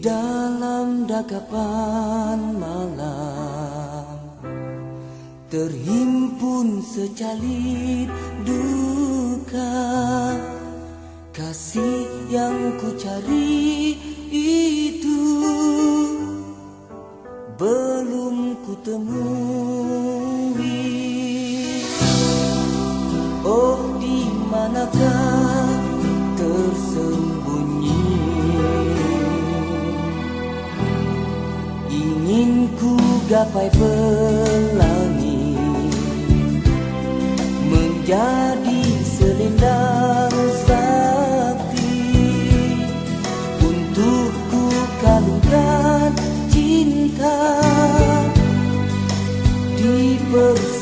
dalam dakapan malam. Terhimpun secalit duka Kasih yang ku cari itu Belum ku temui. menggapai pelangi Menjadi selendang sakti. Untukku kalungkan cinta Di persidangan